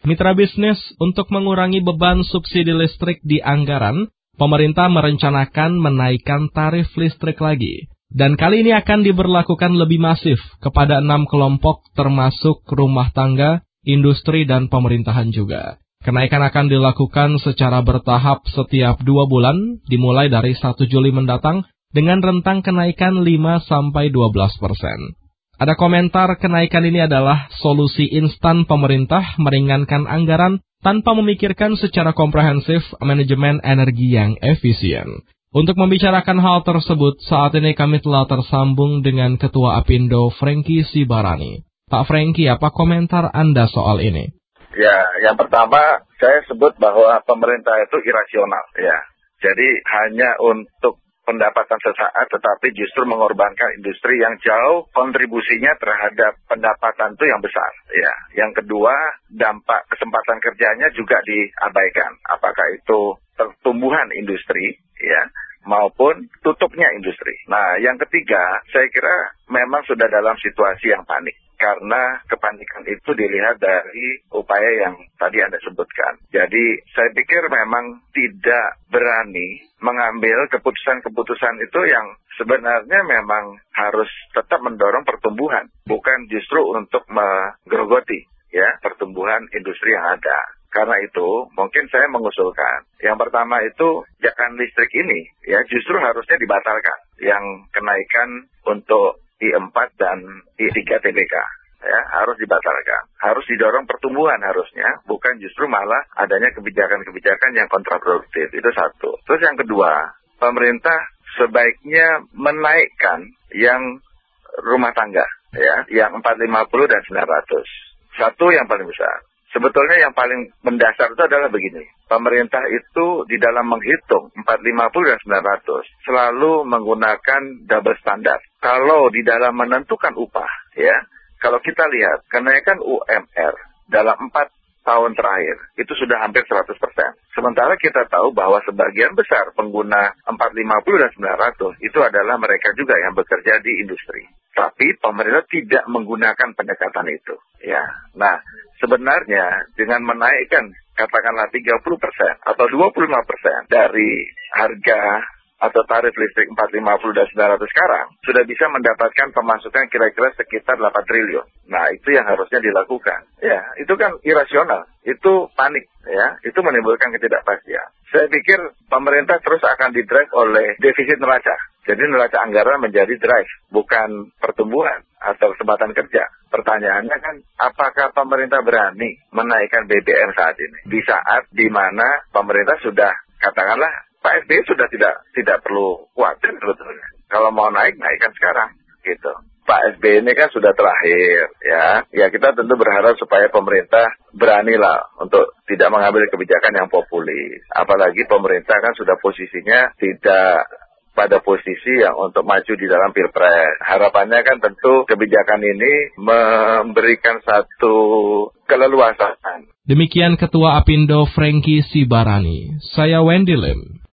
Mitra bisnis, untuk mengurangi beban subsidi listrik di anggaran, pemerintah merencanakan menaikkan tarif listrik lagi. Dan kali ini akan diberlakukan lebih masif kepada enam kelompok termasuk rumah tangga, industri, dan pemerintahan juga. Kenaikan akan dilakukan secara bertahap setiap dua bulan, dimulai dari 1 Juli mendatang, dengan rentang kenaikan 5-12 persen. Ada komentar kenaikan ini adalah solusi instan pemerintah meringankan anggaran tanpa memikirkan secara komprehensif manajemen energi yang efisien. Untuk membicarakan hal tersebut, saat ini kami telah tersambung dengan Ketua Apindo Franky Sibarani. Pak Franky, apa komentar Anda soal ini? Ya, yang pertama saya sebut bahwa pemerintah itu irasional ya. Jadi hanya untuk pendapatan sesaat tetapi justru mengorbankan industri yang jauh kontribusinya terhadap pendapatan itu yang besar ya. Yang kedua, dampak kesempatan kerjanya juga diabaikan. Apakah itu pertumbuhan industri ya maupun tutupnya industri. Nah, yang ketiga, saya kira memang sudah dalam situasi yang panik karena kepanikan itu dilihat dari upaya yang tadi Anda sebutkan. Jadi saya pikir memang tidak berani mengambil keputusan-keputusan itu yang sebenarnya memang harus tetap mendorong pertumbuhan, bukan justru untuk menggerogoti ya pertumbuhan industri yang ada. Karena itu, mungkin saya mengusulkan, yang pertama itu jakan listrik ini ya justru harusnya dibatalkan. Yang kenaikan untuk I4 dan I3 TBK ya harus dibatalkan. Harus didorong pertumbuhan harusnya, bukan justru malah adanya kebijakan-kebijakan yang kontraproduktif. Itu satu. Terus yang kedua, pemerintah sebaiknya menaikkan yang rumah tangga ya, yang 450 dan 900. Satu yang paling besar. Sebetulnya yang paling mendasar itu adalah begini. Pemerintah itu di dalam menghitung 450 dan 900 selalu menggunakan double standar. Kalau di dalam menentukan upah, ya, kalau kita lihat kenaikan UMR dalam 4 tahun terakhir itu sudah hampir 100%. Sementara kita tahu bahwa sebagian besar pengguna 450 dan 900 itu adalah mereka juga yang bekerja di industri. Tapi pemerintah tidak menggunakan pendekatan itu. Ya, Nah, sebenarnya dengan menaikkan katakanlah 30% atau 25% dari harga atau tarif listrik 450 dan 900 sekarang sudah bisa mendapatkan pemasukan kira-kira sekitar 8 triliun. Nah, itu yang harusnya dilakukan. Ya, itu kan irasional. Itu panik ya, itu menimbulkan ketidakpastian. Saya pikir pemerintah terus akan didrive oleh defisit neraca. Jadi neraca anggaran menjadi drive, bukan pertumbuhan atau kesempatan kerja. Pertanyaannya kan, apakah pemerintah berani menaikkan BBM saat ini? Di saat di mana pemerintah sudah, katakanlah, Pak SBY sudah tidak tidak perlu khawatir sebetulnya. Kalau mau naik, naikkan sekarang. gitu. Pak SBY ini kan sudah terakhir ya. Ya kita tentu berharap supaya pemerintah beranilah untuk tidak mengambil kebijakan yang populis. Apalagi pemerintah kan sudah posisinya tidak pada posisi yang untuk maju di dalam pilpres. Harapannya kan tentu kebijakan ini memberikan satu keleluasaan. Demikian Ketua Apindo Franky Sibarani. Saya Wendy Lim.